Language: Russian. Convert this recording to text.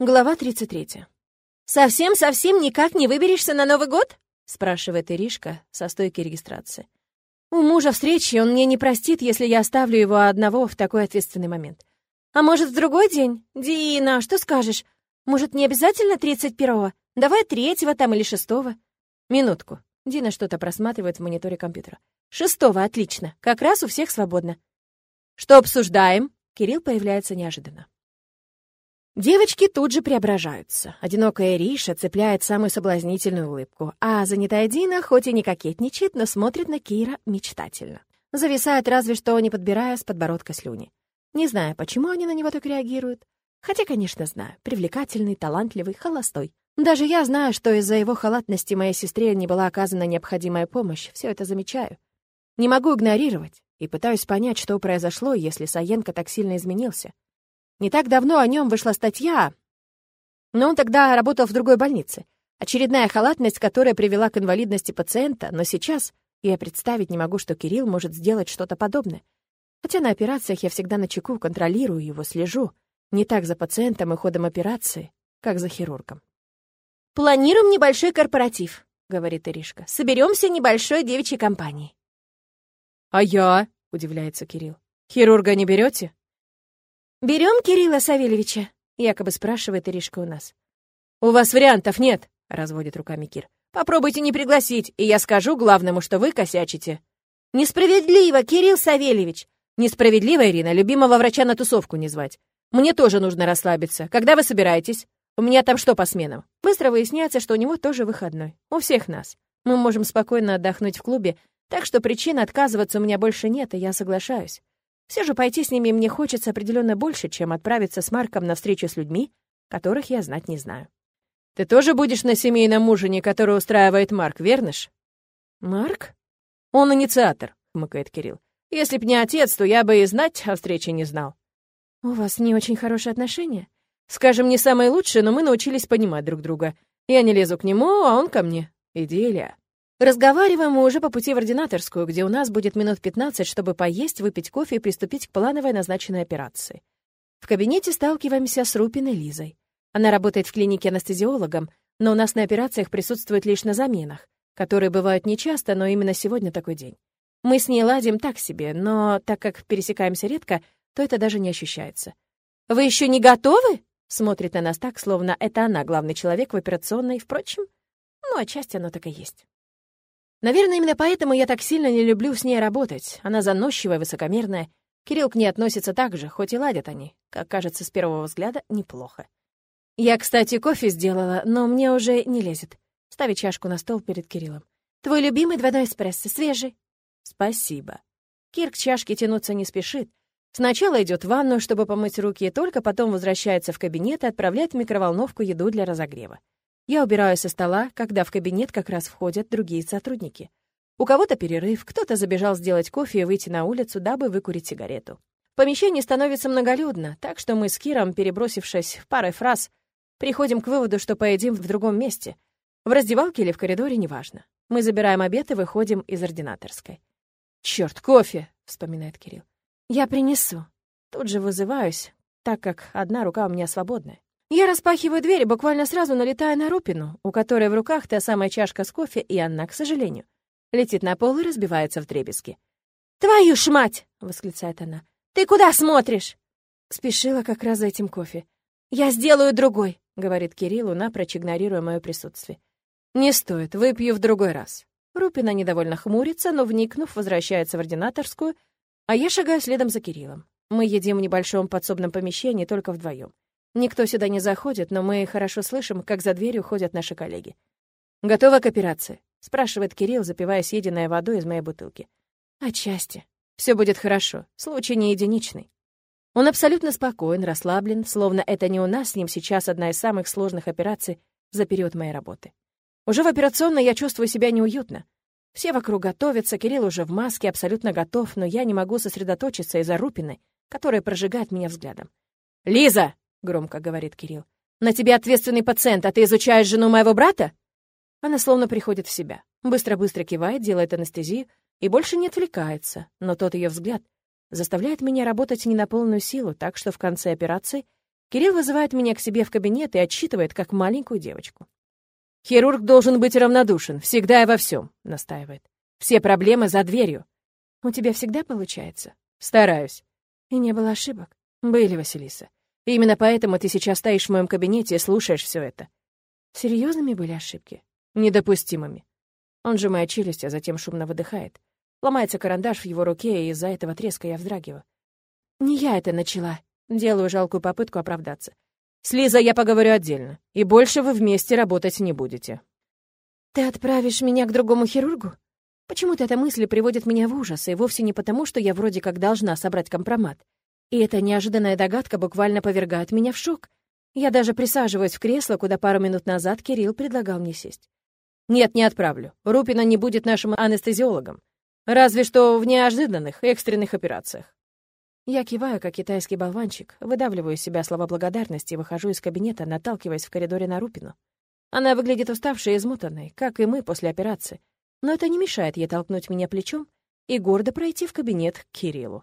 Глава 33. «Совсем-совсем никак не выберешься на Новый год?» — спрашивает Иришка со стойки регистрации. «У мужа встречи, он мне не простит, если я оставлю его одного в такой ответственный момент. А может, в другой день? Дина, что скажешь? Может, не обязательно 31-го? Давай третьего там или шестого?» «Минутку». Дина что-то просматривает в мониторе компьютера. «Шестого, отлично. Как раз у всех свободно». «Что обсуждаем?» Кирилл появляется неожиданно. Девочки тут же преображаются. Одинокая Риша цепляет самую соблазнительную улыбку, а занятая Дина хоть и не кокетничает, но смотрит на Кира мечтательно. Зависает разве что, не подбирая с подбородка слюни. Не знаю, почему они на него так реагируют. Хотя, конечно, знаю. Привлекательный, талантливый, холостой. Даже я знаю, что из-за его халатности моей сестре не была оказана необходимая помощь. Все это замечаю. Не могу игнорировать и пытаюсь понять, что произошло, если Саенко так сильно изменился. Не так давно о нем вышла статья, но он тогда работал в другой больнице. Очередная халатность, которая привела к инвалидности пациента, но сейчас я представить не могу, что Кирилл может сделать что-то подобное. Хотя на операциях я всегда на чеку, контролирую его, слежу. Не так за пациентом и ходом операции, как за хирургом. «Планируем небольшой корпоратив», — говорит Иришка. «Соберемся небольшой девичьей компанией». «А я?» — удивляется Кирилл. «Хирурга не берете? «Берем Кирилла Савельевича?» — якобы спрашивает Иришка у нас. «У вас вариантов нет», — разводит руками Кир. «Попробуйте не пригласить, и я скажу главному, что вы косячите». «Несправедливо, Кирилл Савельевич!» «Несправедливо, Ирина, любимого врача на тусовку не звать. Мне тоже нужно расслабиться. Когда вы собираетесь? У меня там что по сменам?» Быстро выясняется, что у него тоже выходной. У всех нас. Мы можем спокойно отдохнуть в клубе, так что причин отказываться у меня больше нет, и я соглашаюсь. Все же пойти с ними мне хочется определенно больше, чем отправиться с Марком на встречу с людьми, которых я знать не знаю. Ты тоже будешь на семейном ужине, который устраивает Марк, верно ж? Марк? Он инициатор, хмыкает Кирилл. Если б не отец, то я бы и знать о встрече не знал. У вас не очень хорошие отношения? Скажем, не самые лучшие, но мы научились понимать друг друга. Я не лезу к нему, а он ко мне. Идиллия. Разговариваем мы уже по пути в ординаторскую, где у нас будет минут 15, чтобы поесть, выпить кофе и приступить к плановой назначенной операции. В кабинете сталкиваемся с Рупиной Лизой. Она работает в клинике анестезиологом, но у нас на операциях присутствует лишь на заменах, которые бывают нечасто, но именно сегодня такой день. Мы с ней ладим так себе, но так как пересекаемся редко, то это даже не ощущается. «Вы еще не готовы?» Смотрит на нас так, словно это она главный человек в операционной. Впрочем, ну, отчасти оно так и есть. Наверное, именно поэтому я так сильно не люблю с ней работать. Она заносчивая, высокомерная. Кирилл к ней относится так же, хоть и ладят они. Как кажется, с первого взгляда неплохо. Я, кстати, кофе сделала, но мне уже не лезет. Ставит чашку на стол перед Кириллом. Твой любимый двойной эспрессо, свежий. Спасибо. Кир к чашке тянуться не спешит. Сначала идет в ванную, чтобы помыть руки, и только потом возвращается в кабинет и отправляет в микроволновку еду для разогрева. Я убираю со стола, когда в кабинет как раз входят другие сотрудники. У кого-то перерыв, кто-то забежал сделать кофе и выйти на улицу, дабы выкурить сигарету. В помещении становится многолюдно, так что мы с Киром, перебросившись парой фраз, приходим к выводу, что поедим в другом месте. В раздевалке или в коридоре, неважно. Мы забираем обед и выходим из ординаторской. «Чёрт, кофе!» — вспоминает Кирилл. «Я принесу». Тут же вызываюсь, так как одна рука у меня свободная. Я распахиваю дверь и буквально сразу налетаю на Рупину, у которой в руках та самая чашка с кофе, и она, к сожалению, летит на пол и разбивается в дребезги. «Твою ж мать!» — восклицает она. «Ты куда смотришь?» Спешила как раз за этим кофе. «Я сделаю другой», — говорит Кириллу, напрочь игнорируя мое присутствие. «Не стоит, выпью в другой раз». Рупина недовольно хмурится, но, вникнув, возвращается в ординаторскую, а я шагаю следом за Кириллом. Мы едим в небольшом подсобном помещении только вдвоем. Никто сюда не заходит, но мы хорошо слышим, как за дверью ходят наши коллеги. «Готова к операции?» — спрашивает Кирилл, запивая съеденной водой из моей бутылки. «Отчасти. Все будет хорошо. Случай не единичный». Он абсолютно спокоен, расслаблен, словно это не у нас с ним сейчас одна из самых сложных операций за период моей работы. Уже в операционной я чувствую себя неуютно. Все вокруг готовятся, Кирилл уже в маске, абсолютно готов, но я не могу сосредоточиться из-за рупины, которая прожигает меня взглядом. «Лиза!» — громко говорит Кирилл. «На тебе ответственный пациент, а ты изучаешь жену моего брата?» Она словно приходит в себя. Быстро-быстро кивает, делает анестезию и больше не отвлекается, но тот ее взгляд заставляет меня работать не на полную силу, так что в конце операции Кирилл вызывает меня к себе в кабинет и отчитывает, как маленькую девочку. «Хирург должен быть равнодушен, всегда и во всем», — настаивает. «Все проблемы за дверью». «У тебя всегда получается?» «Стараюсь». «И не было ошибок?» «Были, Василиса. Именно поэтому ты сейчас стоишь в моем кабинете и слушаешь все это». «Серьезными были ошибки?» «Недопустимыми». Он сжимает челюсть, а затем шумно выдыхает. Ломается карандаш в его руке, и из-за этого треска я вздрагиваю. «Не я это начала», Делаю жалкую попытку оправдаться. «С Лизой я поговорю отдельно, и больше вы вместе работать не будете». «Ты отправишь меня к другому хирургу?» Почему-то эта мысль приводит меня в ужас, и вовсе не потому, что я вроде как должна собрать компромат. И эта неожиданная догадка буквально повергает меня в шок. Я даже присаживаюсь в кресло, куда пару минут назад Кирилл предлагал мне сесть. «Нет, не отправлю. Рупина не будет нашим анестезиологом. Разве что в неожиданных, экстренных операциях. Я киваю, как китайский болванчик, выдавливаю из себя слова благодарности и выхожу из кабинета, наталкиваясь в коридоре на Рупину. Она выглядит уставшей и измотанной, как и мы после операции, но это не мешает ей толкнуть меня плечом и гордо пройти в кабинет к Кириллу.